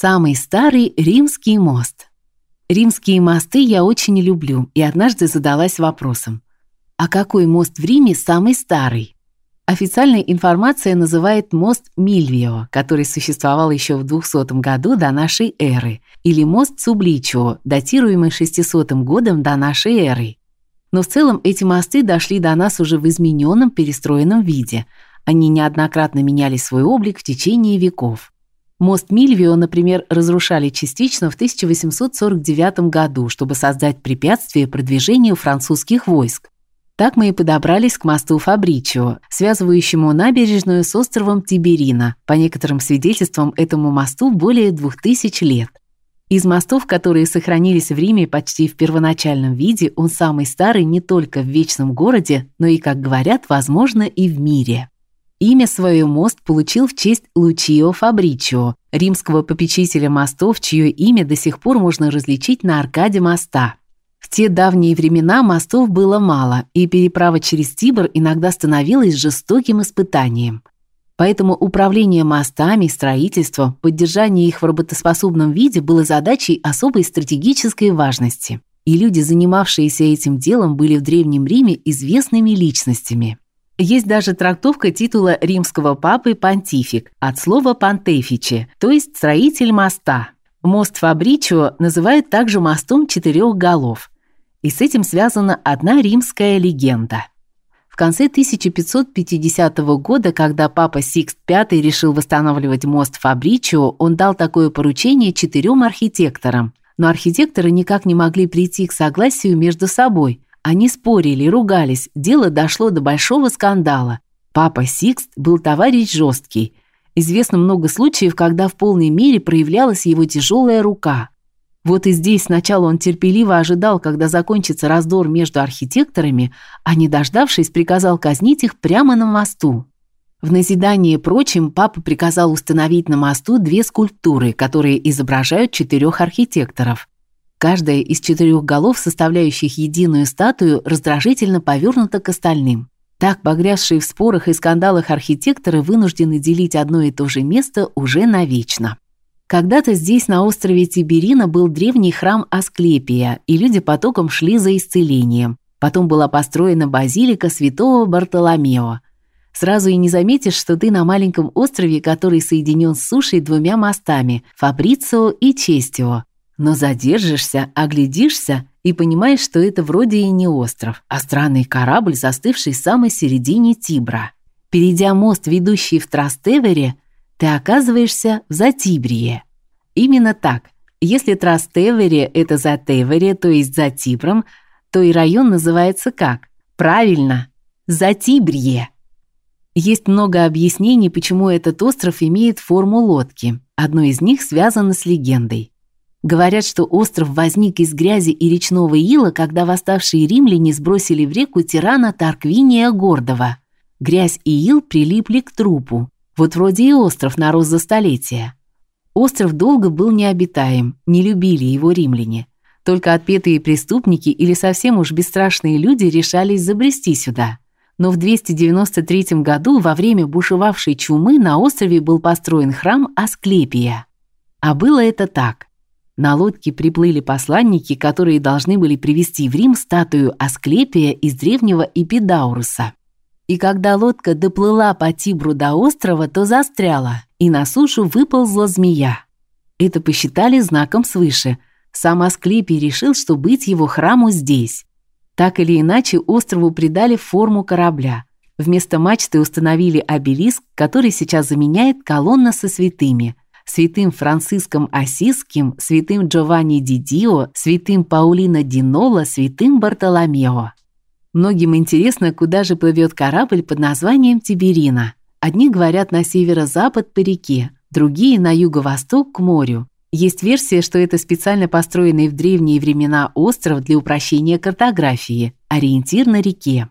Самый старый римский мост. Римские мосты я очень люблю, и однажды задалась вопросом: а какой мост в Риме самый старый? Официальная информация называет мост Мильвио, который существовал еще в 200 году до нашей эры, или мост Субличио, датируемый 600 годом до нашей эры. Но в целом эти мосты дошли до нас уже в измененном, перестроенном виде. Они неоднократно меняли свой облик в течение веков. Мост Мильвио, например, разрушали частично в 1849 году, чтобы создать препятствие продвижению французских войск. Так мы и подобрались к мосту Фабричио, связывающему набережную с островом Тиберина. По некоторым свидетельствам, этому мосту более 2000 лет. Из мостов, которые сохранились в Риме почти в первоначальном виде, он самый старый не только в вечном городе, но и, как говорят, возможно, и в мире. Имя свое мост получил в честь Лучио Фабричио, римского попечителя мостов, чье имя до сих пор можно различить на аркаде моста. В те давние времена мостов было мало, и переправа через Тибр иногда становилась жестоким испытанием. Поэтому управление мостами, строительство, поддержание их в работоспособном виде было задачей особой стратегической важности. И люди, занимавшиеся этим делом, были в древнем Риме известными личностями. Есть даже трактовка титула римского папы понтифик от слова понтефиче, то есть строитель моста. Мост Фабричио называют также мостом четырех голов. И с этим связана одна римская легенда. В конце 1550 года, когда папа Сикст V решил восстанавливать мост Фабричио, он дал такое поручение четырем архитекторам. Но архитекторы никак не могли прийти к согласию между собой. Они спорили, ругались, дело дошло до большого скандала. Папа Сикст был товарищ жесткий – Известно много случаев, когда в полной мере проявлялась его тяжелая рука. Вот и здесь сначала он терпеливо ожидал, когда закончится раздор между архитекторами, а не дождавшись, приказал казнить их прямо на мосту. В назидание прочим папа приказал установить на мосту две скульптуры, которые изображают четырех архитекторов. Каждая из четырех голов, составляющих единую статую, раздражительно повернута к остальным. Так погрязшие в спорах и скандалах архитекторы вынуждены делить одно и то же место уже навечно. Когда-то здесь, на острове Тиберина, был древний храм Асклепия, и люди потоком шли за исцелением. Потом была построена базилика святого Бартоломео. Сразу и не заметишь, что ты на маленьком острове, который соединен с сушей двумя мостами – Фабрицио и Честио. Но задержишься, оглядишься и понимаешь, что это вроде и не остров, а странный корабль, застывший в самой середине Тибра. Перейдя мост, ведущий в Трастевере, ты оказываешься в Затибрие. Именно так. Если Трастевере это за Тевере, то есть за Тибром, то и район называется как? Правильно, Затибрие. Есть много объяснений, почему этот остров имеет форму лодки. Одно из них связано с легендой. Говорят, что остров возник из грязи и речного ила, когда восставшие римляне сбросили в реку тирана Тарквиния Гордова. Грязь и ил прилипли к трупу. Вот вроде и остров нарос за столетия. Остров долго был необитаем, не любили его римляне. Только отпетые преступники или совсем уж бесстрашные люди решались забрести сюда. Но в 293 году во время бушевавшей чумы на острове был построен храм Асклепия. А было это так: на лодке приплыли посланники, которые должны были привезти в Рим статую Асклепия из древнего Эпидауруса. И когда лодка доплыла по Тибру до острова, то застряла, и на сушу выползла змея. Это посчитали знаком свыше. Сам Асклепий решил, что быть его храму здесь. Так или иначе, острову придали форму корабля. Вместо мачты установили обелиск, который сейчас заменяет колонна со святыми – святым Франциском Ассизским, святым Джованни Дидио, святым Паулино Динола, святым Бартоломео. Многим интересно, куда же плывет корабль под названием Тиберина. Одни говорят на северо-запад по реке, другие на юго-восток к морю. Есть версия, что это специально построенный в древние времена остров для упрощения картографии, ориентир на реке.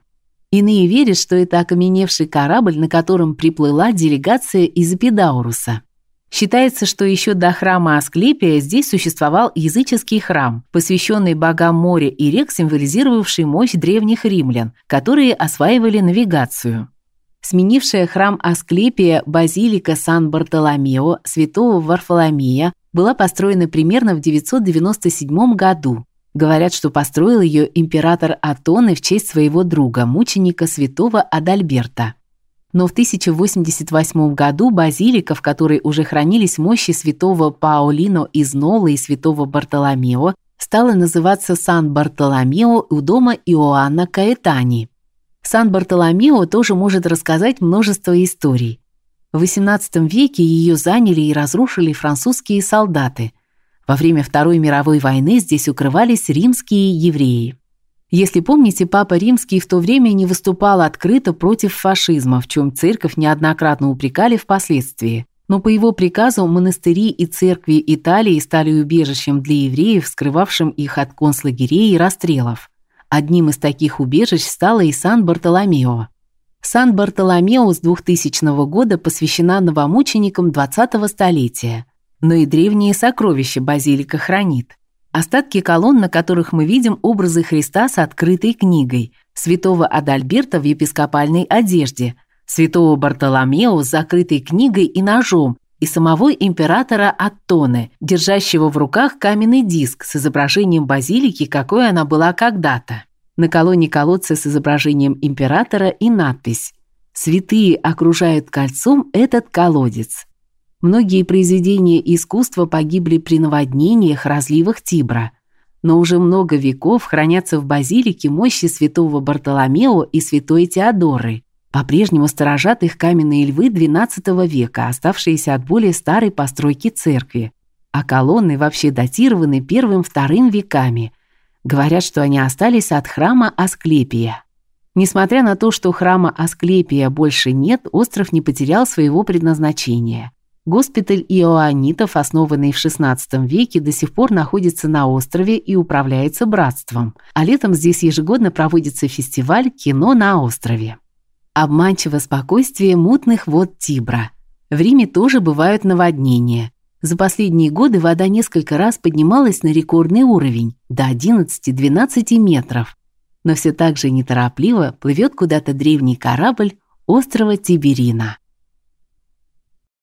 Иные верят, что это окаменевший корабль, на котором приплыла делегация из Эпидауруса. Считается, что еще до храма Асклепия здесь существовал языческий храм, посвященный богам моря и рек, символизировавший мощь древних римлян, которые осваивали навигацию. Сменившая храм Асклепия базилика Сан-Бартоломео, святого Варфоломея, была построена примерно в 997 году. Говорят, что построил ее император Атоны в честь своего друга, мученика святого Адальберта. Но в 1088 году базилика, в которой уже хранились мощи святого Паолино из Нолы и святого Бартоломео, стала называться Сан-Бартоломео у дома Иоанна Каэтани. Сан-Бартоломео тоже может рассказать множество историй. В XVIII веке ее заняли и разрушили французские солдаты. Во время Второй мировой войны здесь укрывались римские евреи. Если помните, папа Римский в то время не выступал открыто против фашизма, в чем церковь неоднократно упрекали впоследствии. Но по его приказу монастыри и церкви Италии стали убежищем для евреев, скрывавшим их от концлагерей и расстрелов. Одним из таких убежищ стало и Сан-Бартоломео. Сан-Бартоломео с 2000 года посвящена новомученикам 20-го столетия – но и древние сокровища базилика хранит. Остатки колонн, на которых мы видим образы Христа с открытой книгой, святого Адальберта в епископальной одежде, святого Бартоломео с закрытой книгой и ножом, и самого императора Аттоне, держащего в руках каменный диск с изображением базилики, какой она была когда-то. На колонне колодца с изображением императора и надпись: "Святые окружают кольцом этот колодец". Многие произведения искусства погибли при наводнениях, разливах Тибра, но уже много веков хранятся в базилике мощи святого Бартоломео и святой Теодоры. По-прежнему сторожат их каменные львы XII века, оставшиеся от более старой постройки церкви. А колонны вообще датированы первым-вторым веками. Говорят, что они остались от храма Асклепия. Несмотря на то, что храма Асклепия больше нет, остров не потерял своего предназначения. Госпиталь иоаннитов, основанный в XVI веке, до сих пор находится на острове и управляется братством. А летом здесь ежегодно проводится фестиваль кино на острове. Обманчиво спокойствие мутных вод Тибра. В Риме тоже бывают наводнения. За последние годы вода несколько раз поднималась на рекордный уровень до 11-12 метров. Но все так же неторопливо плывет куда-то древний корабль острова Тиберина.